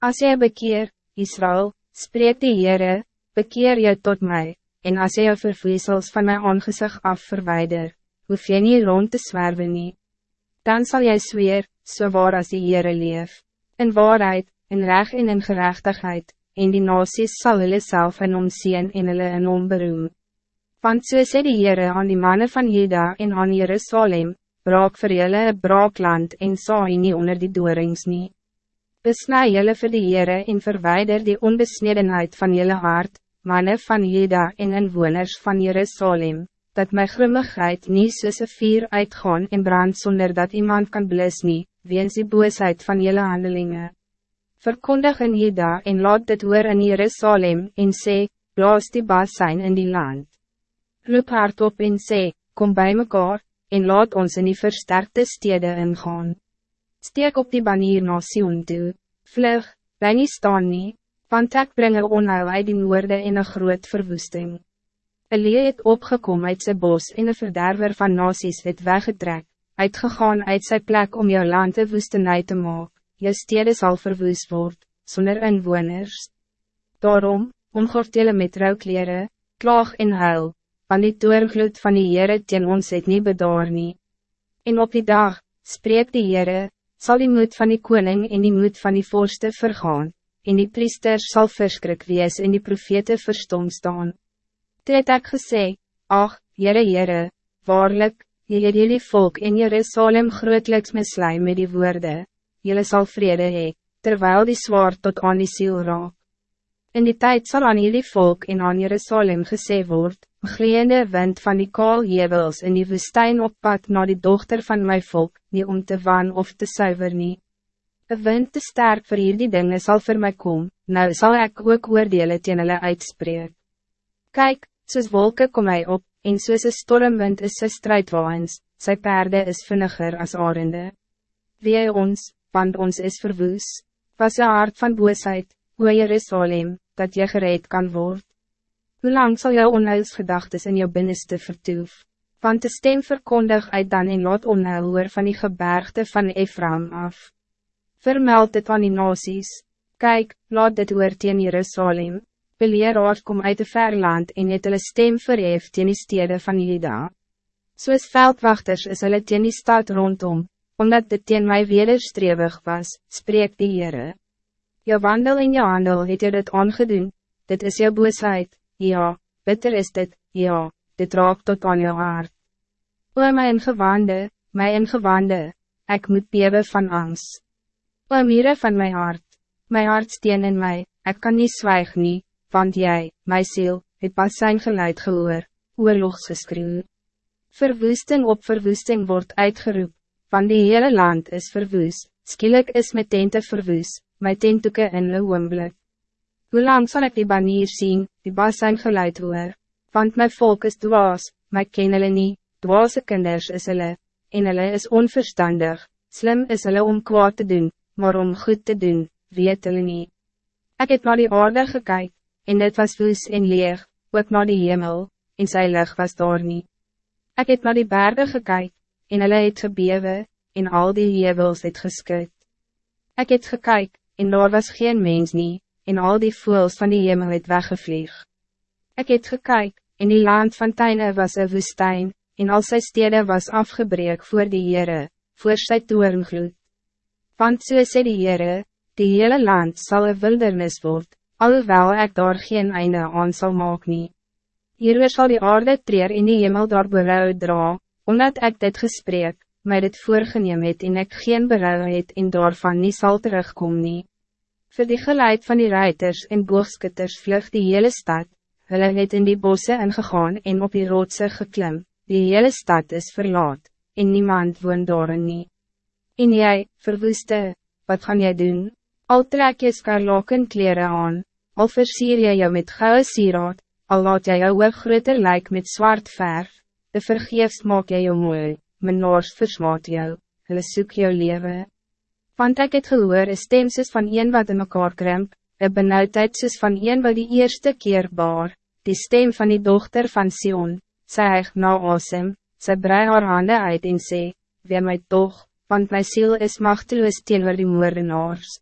As jy bekeer, Israël, spreek die Heere, bekeer jy tot mij, en as jy jou vervoesels van mijn aangezicht af verwijder, hoef jy nie rond te zwerven nie. Dan zal jy zweer, so waar as die Heere leef, in waarheid, in recht en in gerechtigheid, en die nasies sal hulle self in omseen en hulle in omberoem. Want so sê die Heere aan die mannen van Juda en aan Jerusalem, braak vir julle een braakland en saai nie onder die doorings nie. Besnij julle vir die Heere en verwijder die onbesnedenheid van julle hart, mannen van Juda en inwoners van Jerusalem, dat my grimmigheid nie soos een vier uitgaan en brand zonder dat iemand kan blus nie, weens die boosheid van julle handelingen. Verkondig in Juda en laat dit hoor in Jerusalem en sê, blaas die baas zijn in die land. Roep hard op en sê, kom bij mekaar, en laat ons in die versterkte steden ingaan. Steek op die banier na Sion toe, vlug, bly nie staan nie, want ek bring een onheil uit die noorde en een groot verwoesting. Elie het opgekom uit sy bos en een verderver van nasies het weggetrek, uitgegaan uit sy plek om jou land te woestenij te maak, jou stede sal verwoes word, sonder inwoners. Daarom, omgort jylle met rouwkleren, klaag en huil, want die toergloed van die Heere teen ons het nie bedaar nie. En op die dag, spreek die Heere, zal die moed van die koning en die moed van die voorste vergaan, en die priesters zal verskrik wees en die profete verstom staan. Toe het ek gesê, ach, jere jere, waarlik, jy het jullie volk in Jerusalem grootliks mislui met die woorden, jullie zal vrede hee, terwijl die zwaard tot aan die ziel raak. In die tijd zal aan jullie volk in aan Jerusalem gesê word, Gleende wind van die kaalhevels in die woestijn op pad naar die dochter van mijn volk, niet om te waan of te zuiver nie. Een wind te sterk voor hier die dingen zal voor mij komen, nou zal ik ook oordelen teen hulle uitspreek. Kijk, soos wolken kom hij op, en soos een stormwind is sy strijdwaans, sy perde is vinniger als arende. Wie ons, want ons is verwoes, was een hart van boosheid, hoe Jerusalem, dat je gereed kan worden. Hoe lang zal jou onheilsgedachtes in jou binnenste vertoef? Want de stem verkondig uit dan en laat onheil hoor van die gebergte van Ephraim af. Vermeld het aan die nasies. Kijk, laat dit hoor teen Jerusalem. Beleeraars kom uit de verland en het hulle stem verhef teen die stede van Juda. Soos veldwachters is hulle teen die stad rondom, omdat dit teen my wederstrewig was, spreek die Heere. Jou wandel en jou handel het jy dit aangedoen, dit is jou boosheid, ja, bitter is dit, ja, dit raakt tot aan jou hart. O my ingewande, my ingewande, ik moet bewe van angst. O mire van mijn hart, my hart steen in mij, ik kan niet zwijg nie, want jij, my ziel, het pas zijn geluid gehoor, oorlogsgeskreeuw. Verwoesting op verwoesting wordt uitgeroep, van die hele land is verwoes, skielik is my tente verwoes, my tentoeke in le oomblik. Hoe lang zal ik die banier zien, die bas zijn geluid hoor? Want mijn volk is dwaas, my ken hulle nie, dwaase kinders is hulle, en hulle is onverstandig, slim is hulle om kwaad te doen, maar om goed te doen, weet hulle nie. Ek het naar die aarde gekyk, en dit was woes en leeg, ook naar die hemel, en sy lig was daar nie. Ek het naar die bergen gekyk, en hulle het gebewe, en al die hevels het geskut. Ek het gekyk, en daar was geen mens nie, en al die voels van die hemel het weggevlieg. Ik het gekyk, en die land van Tijne was een woestijn, en al sy stede was afgebreek voor die Heere, voor sy toerngloed. Want so sê die Heere, die hele land zal een wildernis word, alhoewel ik daar geen einde aan zal maak nie. Hieroor sal die aarde treer en die hemel daar berouw dra, omdat ik dit gesprek, my dit voorgeneem het en ek geen berouw het en daarvan nie sal terugkom nie. Voor die geluid van die ruiters en boogskutters vlug die hele stad, hulle het in die bossen ingegaan en op die roodse geklim, die hele stad is verlaat, en niemand woont daarin nie. En jij, verwoeste, wat gaan jij doen? Al trek je skarlaken kleren aan, al versier jy jou met gouden sieraad, al laat jy jou oog groter lyk met zwart verf, de vergeefs maak jy jou mooi, mijn noors versmaat jou, hulle soek jou leven. Want ik het gehoor is stem soos van een wat in mekaar krimp, een benauwdheid soos van een wat die eerste keer baar, die stem van die dochter van Sion, sy hyg na asem, sy brei haar hande uit en sê, Wee my toch, want my ziel is machteloos teenoor die moordenaars.